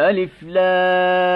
ألف لام